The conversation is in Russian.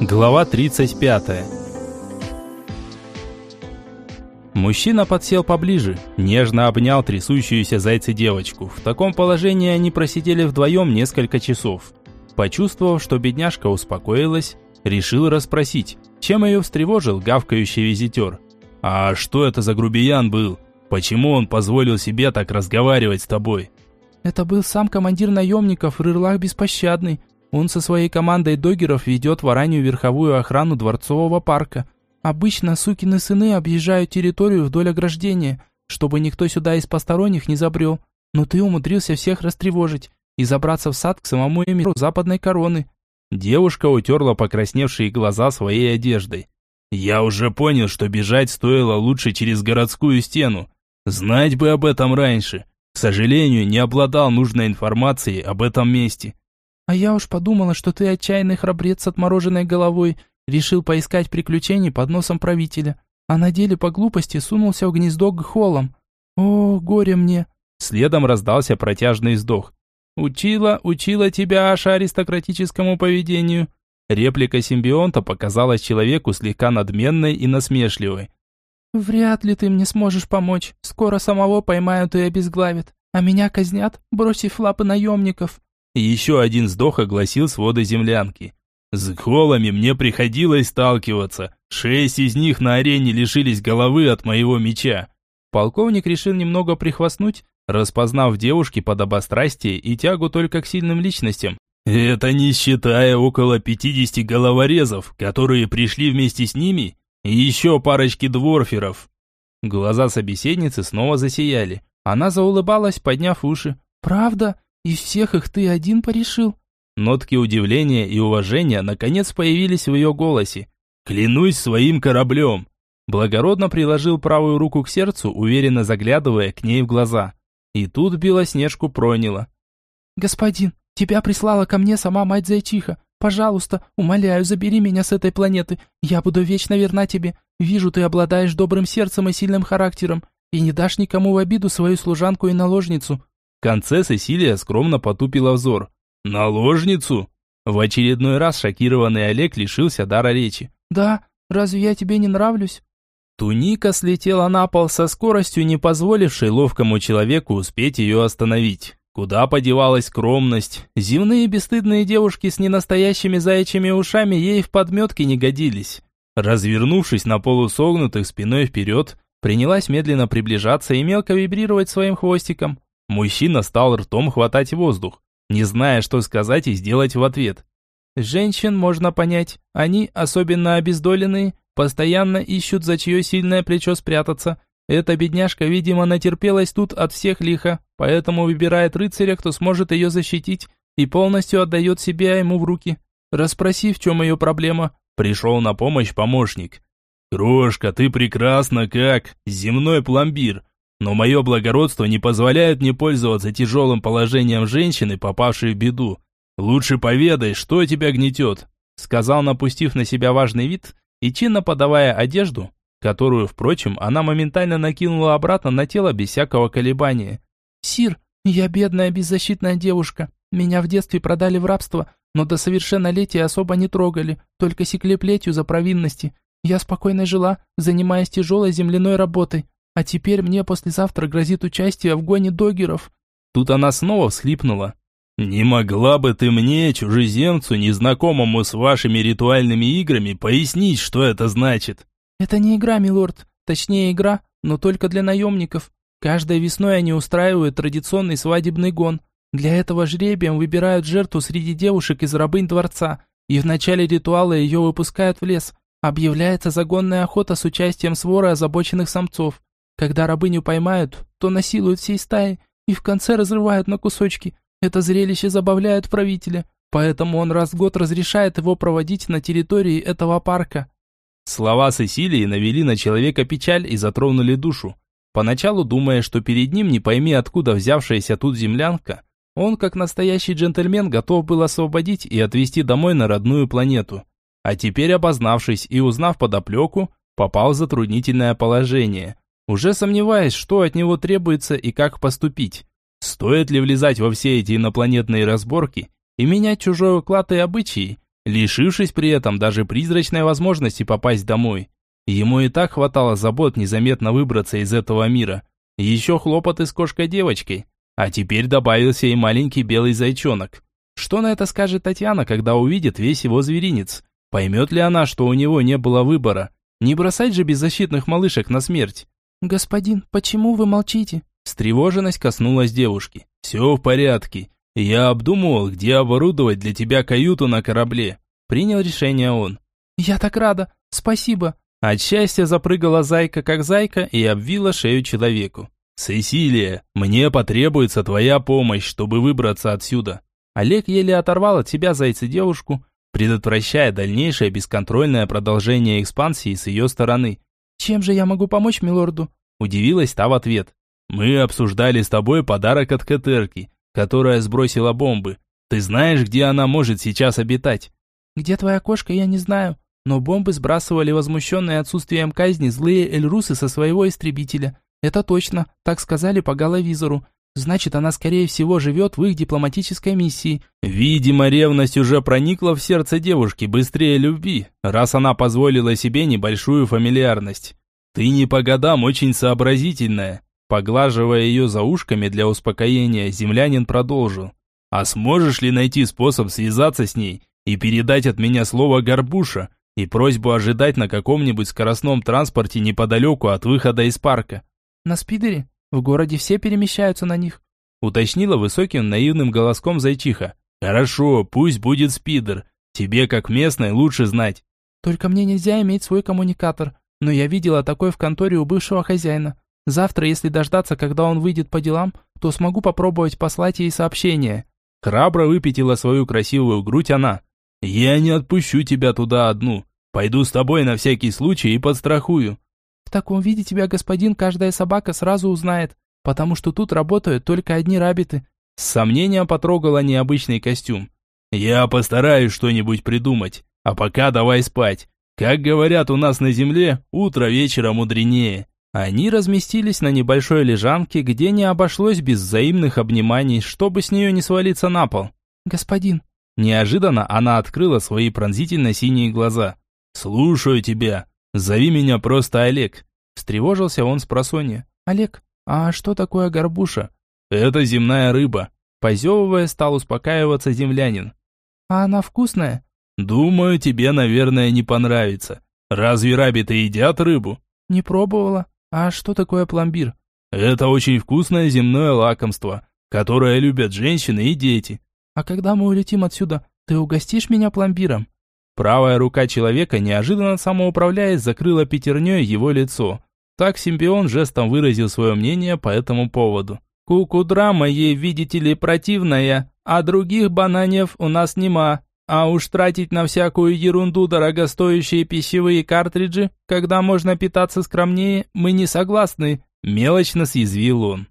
Глава 35 Мужчина подсел поближе, нежно обнял трясущуюся зайцы девочку. В таком положении они просидели вдвоем несколько часов. Почувствовав, что бедняжка успокоилась, решил расспросить, чем ее встревожил гавкающий визитер. «А что это за грубиян был? Почему он позволил себе так разговаривать с тобой?» «Это был сам командир наемников Рырлах Беспощадный. Он со своей командой догеров ведет в раннюю верховую охрану Дворцового парка. Обычно сукины сыны объезжают территорию вдоль ограждения, чтобы никто сюда из посторонних не забрел. Но ты умудрился всех растревожить и забраться в сад к самому эмиру западной короны». Девушка утерла покрасневшие глаза своей одеждой. «Я уже понял, что бежать стоило лучше через городскую стену. Знать бы об этом раньше. К сожалению, не обладал нужной информацией об этом месте». «А я уж подумала, что ты отчаянный храбрец с отмороженной головой, решил поискать приключений под носом правителя, а на деле по глупости сунулся в гнездо к холлам. О, горе мне!» Следом раздался протяжный вздох. «Учила, учила тебя Аша аристократическому поведению». Реплика симбионта показалась человеку слегка надменной и насмешливой. «Вряд ли ты мне сможешь помочь. Скоро самого поймают и обезглавят. А меня казнят, бросив лапы наемников». Еще один вздох огласил своды землянки. С холами мне приходилось сталкиваться. Шесть из них на арене лишились головы от моего меча. Полковник решил немного прихвастнуть, распознав в девушке подобострастие и тягу только к сильным личностям. Это не считая около 50 головорезов, которые пришли вместе с ними, и еще парочки дворферов. Глаза собеседницы снова засияли. Она заулыбалась, подняв уши. «Правда? Из всех их ты один порешил?» Нотки удивления и уважения наконец появились в ее голосе. «Клянусь своим кораблем!» Благородно приложил правую руку к сердцу, уверенно заглядывая к ней в глаза. И тут Белоснежку проняло. «Господин, тебя прислала ко мне сама мать Зайчиха. Пожалуйста, умоляю, забери меня с этой планеты. Я буду вечно верна тебе. Вижу, ты обладаешь добрым сердцем и сильным характером, и не дашь никому в обиду свою служанку и наложницу». Конце Сесилия скромно потупила взор. «Наложницу?» В очередной раз шокированный Олег лишился дара речи. «Да, разве я тебе не нравлюсь?» Туника слетела на пол со скоростью, не позволившей ловкому человеку успеть ее остановить. Куда подевалась скромность? Земные бесстыдные девушки с ненастоящими заячьими ушами ей в подметке не годились. Развернувшись на полусогнутых спиной вперед, принялась медленно приближаться и мелко вибрировать своим хвостиком. Мужчина стал ртом хватать воздух, не зная, что сказать и сделать в ответ. Женщин можно понять, они, особенно обездоленные, Постоянно ищут, за чье сильное плечо спрятаться. Эта бедняжка, видимо, натерпелась тут от всех лихо, поэтому выбирает рыцаря, кто сможет ее защитить, и полностью отдает себя ему в руки. Расспроси, в чем ее проблема. Пришел на помощь помощник. «Крошка, ты прекрасна как земной пломбир, но мое благородство не позволяет мне пользоваться тяжелым положением женщины, попавшей в беду. Лучше поведай, что тебя гнетет», сказал, напустив на себя важный вид, и чинно подавая одежду, которую, впрочем, она моментально накинула обратно на тело без всякого колебания. «Сир, я бедная беззащитная девушка. Меня в детстве продали в рабство, но до совершеннолетия особо не трогали, только секли плетью за провинности. Я спокойно жила, занимаясь тяжелой земляной работой, а теперь мне послезавтра грозит участие в гоне догеров». Тут она снова всхлипнула. «Не могла бы ты мне, чужеземцу, незнакомому с вашими ритуальными играми, пояснить, что это значит?» «Это не игра, милорд. Точнее, игра, но только для наемников. Каждой весной они устраивают традиционный свадебный гон. Для этого жребием выбирают жертву среди девушек из рабынь дворца, и в начале ритуала ее выпускают в лес. Объявляется загонная охота с участием своры озабоченных самцов. Когда рабыню поймают, то насилуют всей стаи и в конце разрывают на кусочки» Это зрелище забавляет правителя, поэтому он раз в год разрешает его проводить на территории этого парка. Слова Сесилии навели на человека печаль и затронули душу. Поначалу думая, что перед ним не пойми откуда взявшаяся тут землянка, он, как настоящий джентльмен, готов был освободить и отвезти домой на родную планету. А теперь, обознавшись и узнав подоплеку, попал в затруднительное положение, уже сомневаясь, что от него требуется и как поступить. Стоит ли влезать во все эти инопланетные разборки и менять чужой уклад и обычаи, лишившись при этом даже призрачной возможности попасть домой. Ему и так хватало забот незаметно выбраться из этого мира. Еще хлопоты с кошкой-девочкой. А теперь добавился и маленький белый зайчонок. Что на это скажет Татьяна, когда увидит весь его зверинец? Поймет ли она, что у него не было выбора? Не бросать же беззащитных малышек на смерть. «Господин, почему вы молчите?» Встревоженность коснулась девушки. «Все в порядке. Я обдумывал, где оборудовать для тебя каюту на корабле». Принял решение он. «Я так рада. Спасибо». От счастья запрыгала зайка, как зайка, и обвила шею человеку. «Сесилия, мне потребуется твоя помощь, чтобы выбраться отсюда». Олег еле оторвал от себя зайца девушку, предотвращая дальнейшее бесконтрольное продолжение экспансии с ее стороны. «Чем же я могу помочь милорду?» Удивилась та в ответ. «Мы обсуждали с тобой подарок от Катерки, которая сбросила бомбы. Ты знаешь, где она может сейчас обитать?» «Где твоя кошка, я не знаю, но бомбы сбрасывали возмущенные отсутствием казни злые эльрусы со своего истребителя. Это точно, так сказали по головизору. Значит, она, скорее всего, живет в их дипломатической миссии. Видимо, ревность уже проникла в сердце девушки быстрее любви, раз она позволила себе небольшую фамильярность. Ты не по годам очень сообразительная. Поглаживая ее за ушками для успокоения, землянин продолжил. А сможешь ли найти способ связаться с ней и передать от меня слово «горбуша» и просьбу ожидать на каком-нибудь скоростном транспорте неподалеку от выхода из парка? На спидере? В городе все перемещаются на них. Уточнила высоким наивным голоском зайчиха. Хорошо, пусть будет спидер. Тебе, как местной, лучше знать. Только мне нельзя иметь свой коммуникатор. Но я видела такой в конторе у бывшего хозяина. Завтра, если дождаться, когда он выйдет по делам, то смогу попробовать послать ей сообщение. Храбро выпятила свою красивую грудь она. Я не отпущу тебя туда одну. Пойду с тобой на всякий случай и подстрахую. В таком виде тебя, господин, каждая собака сразу узнает, потому что тут работают только одни рабиты. С сомнением потрогала необычный костюм. Я постараюсь что-нибудь придумать, а пока давай спать. Как говорят у нас на земле, утро вечера мудренее. Они разместились на небольшой лежанке, где не обошлось без взаимных обниманий, чтобы с нее не свалиться на пол. «Господин». Неожиданно она открыла свои пронзительно-синие глаза. «Слушаю тебя», «Зови меня просто Олег», – встревожился он с просонья. «Олег, а что такое горбуша?» «Это земная рыба», – позевывая, стал успокаиваться землянин. «А она вкусная?» «Думаю, тебе, наверное, не понравится. Разве рабиты едят рыбу?» «Не пробовала. А что такое пломбир?» «Это очень вкусное земное лакомство, которое любят женщины и дети». «А когда мы улетим отсюда, ты угостишь меня пломбиром?» Правая рука человека, неожиданно самоуправляясь, закрыла пятерней его лицо. Так симбион жестом выразил свое мнение по этому поводу. «Кукудра моей, видите ли, противная, а других бананев у нас нема. А уж тратить на всякую ерунду дорогостоящие пищевые картриджи, когда можно питаться скромнее, мы не согласны», – мелочно съязвил он.